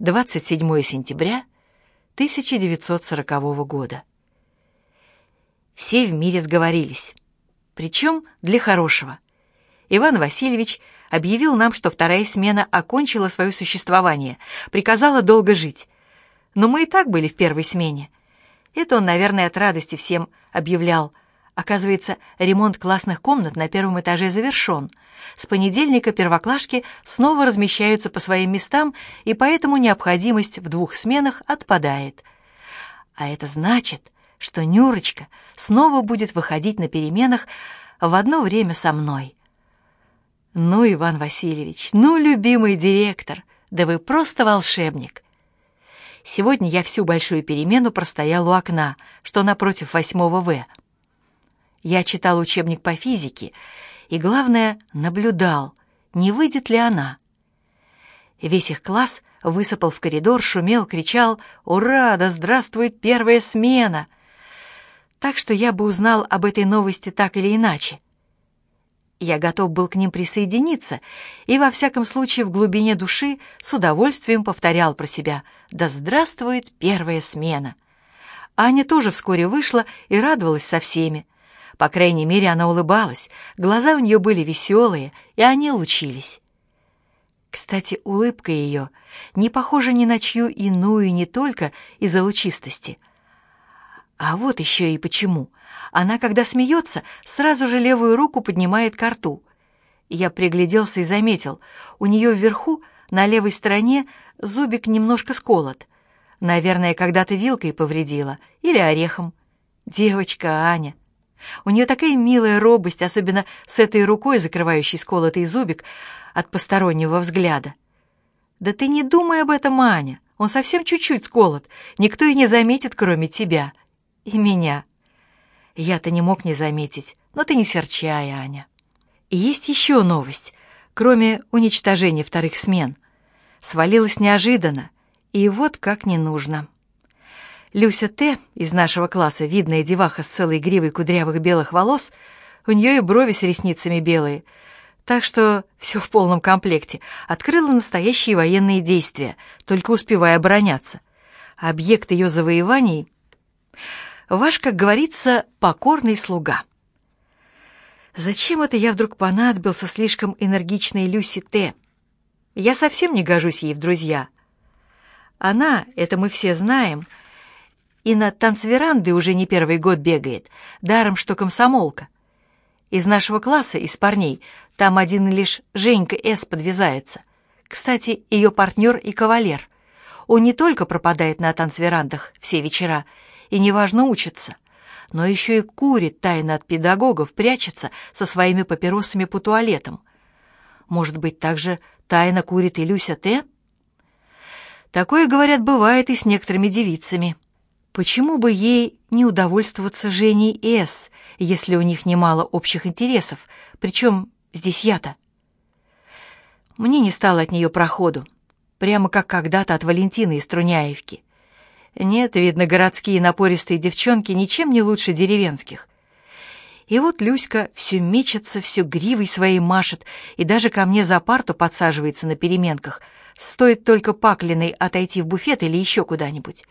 27 сентября 1940 года. Все в мире сговорились. Причем для хорошего. Иван Васильевич объявил нам, что вторая смена окончила свое существование, приказала долго жить. Но мы и так были в первой смене. Это он, наверное, от радости всем объявлял. Оказывается, ремонт классных комнат на первом этаже завершен. С понедельника первоклашки снова размещаются по своим местам, и поэтому необходимость в двух сменах отпадает. А это значит, что Нюрочка снова будет выходить на переменах в одно время со мной. Ну, Иван Васильевич, ну, любимый директор, да вы просто волшебник. Сегодня я всю большую перемену простоял у окна, что напротив восьмого В. Я читал учебник по физике и, главное, наблюдал, не выйдет ли она. Весь их класс высыпал в коридор, шумел, кричал «Ура! Да здравствует первая смена!» Так что я бы узнал об этой новости так или иначе. Я готов был к ним присоединиться и, во всяком случае, в глубине души с удовольствием повторял про себя «Да здравствует первая смена!». Аня тоже вскоре вышла и радовалась со всеми. По крайней мере, она улыбалась, глаза у нее были веселые, и они лучились. Кстати, улыбка ее не похожа ни на чью иную не только из-за лучистости. А вот еще и почему. Она, когда смеется, сразу же левую руку поднимает к рту. Я пригляделся и заметил, у нее вверху, на левой стороне, зубик немножко сколот. Наверное, когда-то вилкой повредила или орехом. Девочка Аня. У нее такая милая робость, особенно с этой рукой, закрывающей сколотый зубик от постороннего взгляда. «Да ты не думай об этом, Аня. Он совсем чуть-чуть сколот. Никто и не заметит, кроме тебя. И меня. Я-то не мог не заметить, но ты не серчай, Аня. И есть еще новость, кроме уничтожения вторых смен. Свалилась неожиданно, и вот как не нужно». Люся Т. из нашего класса, видная деваха с целой гривой кудрявых белых волос, у нее и брови с ресницами белые, так что все в полном комплекте, открыла настоящие военные действия, только успевая обороняться. Объект ее завоеваний — ваш, как говорится, покорный слуга. Зачем это я вдруг понадобился слишком энергичной Люси Т? Я совсем не гожусь ей в друзья. Она, это мы все знаем — и на танцверанды уже не первый год бегает, даром что комсомолка. Из нашего класса, из парней, там один лишь Женька С. подвязается. Кстати, ее партнер и кавалер. Он не только пропадает на танцверандах все вечера и неважно учится, но еще и курит тайно от педагогов, прячется со своими папиросами по туалетам. Может быть, также тайно курит и Люся Т? Такое, говорят, бывает и с некоторыми девицами. Почему бы ей не удовольствоваться Женей С., если у них немало общих интересов, причем здесь я-то? Мне не стало от нее проходу, прямо как когда-то от Валентины из Труняевки. Нет, видно, городские напористые девчонки ничем не лучше деревенских. И вот Люська все мечется, все гривой своей машет, и даже ко мне за парту подсаживается на переменках. Стоит только Паклиной отойти в буфет или еще куда-нибудь.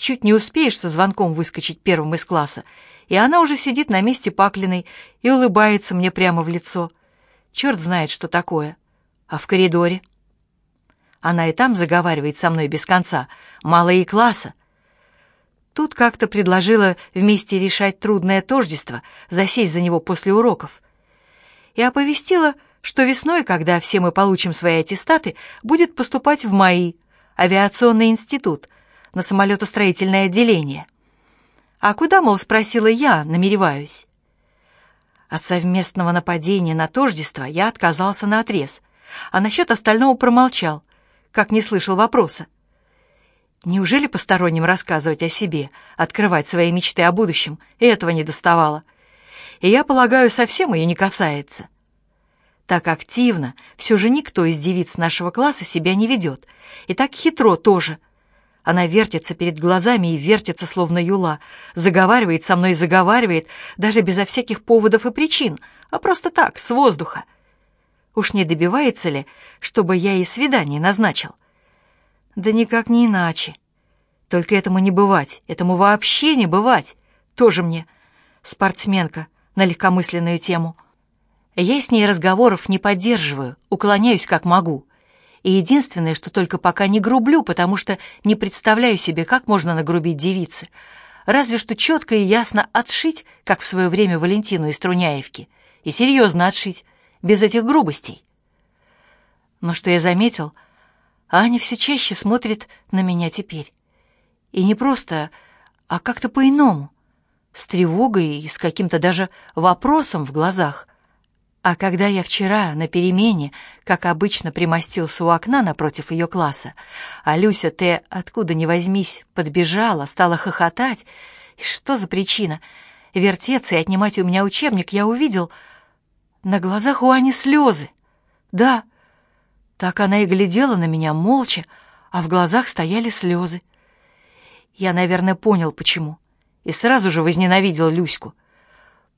Чуть не успеешь со звонком выскочить первым из класса, и она уже сидит на месте Паклиной и улыбается мне прямо в лицо. Черт знает, что такое. А в коридоре? Она и там заговаривает со мной без конца. Мало и класса. Тут как-то предложила вместе решать трудное тождество, засесть за него после уроков. И оповестила, что весной, когда все мы получим свои аттестаты, будет поступать в МАИ, авиационный институт — на самолетостроительное отделение. А куда, мол, спросила я, намереваюсь. От совместного нападения на тождество я отказался на отрез, а насчет остального промолчал, как не слышал вопроса. Неужели посторонним рассказывать о себе, открывать свои мечты о будущем, и этого не доставало? И я полагаю, совсем ее не касается. Так активно все же никто из девиц нашего класса себя не ведет, и так хитро тоже — она вертится перед глазами и вертится, словно юла. Заговаривает со мной, заговаривает, даже безо всяких поводов и причин, а просто так, с воздуха. Уж не добивается ли, чтобы я ей свидание назначил? Да никак не иначе. Только этому не бывать, этому вообще не бывать. Тоже мне спортсменка на легкомысленную тему. Я с ней разговоров не поддерживаю, уклоняюсь как могу. И единственное, что только пока не грублю, потому что не представляю себе, как можно нагрубить девице. Разве что четко и ясно отшить, как в свое время Валентину из Труняевки. И серьезно отшить, без этих грубостей. Но что я заметил, Аня все чаще смотрит на меня теперь. И не просто, а как-то по-иному, с тревогой и с каким-то даже вопросом в глазах. А когда я вчера на перемене, как обычно, примостился у окна напротив ее класса, а Люся Т. откуда ни возьмись подбежала, стала хохотать, и что за причина? Вертеться и отнимать у меня учебник я увидел на глазах у Ани слезы. Да, так она и глядела на меня молча, а в глазах стояли слезы. Я, наверное, понял, почему, и сразу же возненавидел Люську.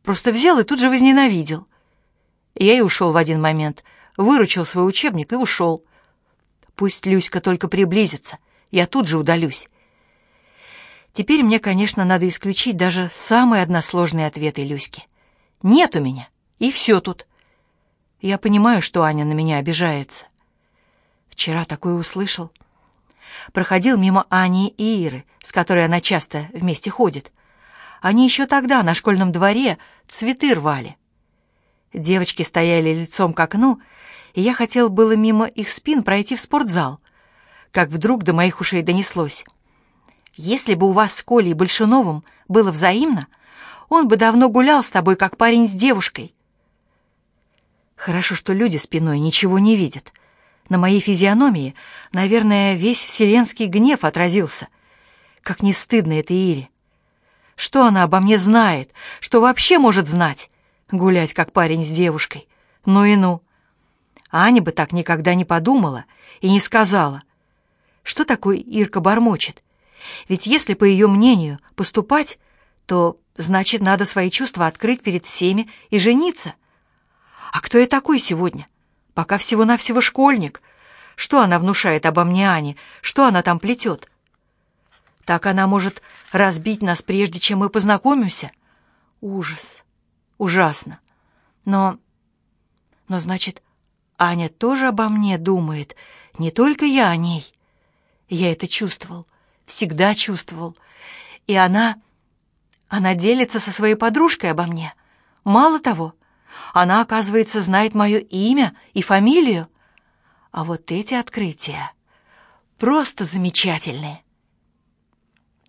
Просто взял и тут же возненавидел. Я и ушел в один момент, выручил свой учебник и ушел. Пусть Люська только приблизится, я тут же удалюсь. Теперь мне, конечно, надо исключить даже самые односложные ответы Люськи. Нет у меня, и все тут. Я понимаю, что Аня на меня обижается. Вчера такое услышал. Проходил мимо Ани и Иры, с которой она часто вместе ходит. Они еще тогда на школьном дворе цветы рвали. Девочки стояли лицом к окну, и я хотел было мимо их спин пройти в спортзал, как вдруг до моих ушей донеслось. «Если бы у вас с Колей Большуновым было взаимно, он бы давно гулял с тобой, как парень с девушкой». Хорошо, что люди спиной ничего не видят. На моей физиономии, наверное, весь вселенский гнев отразился. Как не стыдно это Ире. Что она обо мне знает? Что вообще может знать? Гулять как парень с девушкой. Ну и ну. Аня бы так никогда не подумала и не сказала. Что такое Ирка бормочет? Ведь если, по ее мнению, поступать, то, значит, надо свои чувства открыть перед всеми и жениться. А кто я такой сегодня? Пока всего-навсего школьник. Что она внушает обо мне Ане? Что она там плетет? Так она может разбить нас, прежде чем мы познакомимся? Ужас. Ужасно. Но... Но, значит, Аня тоже обо мне думает, не только я о ней. Я это чувствовал, всегда чувствовал. И она... Она делится со своей подружкой обо мне. Мало того, она, оказывается, знает мое имя и фамилию. А вот эти открытия просто замечательные.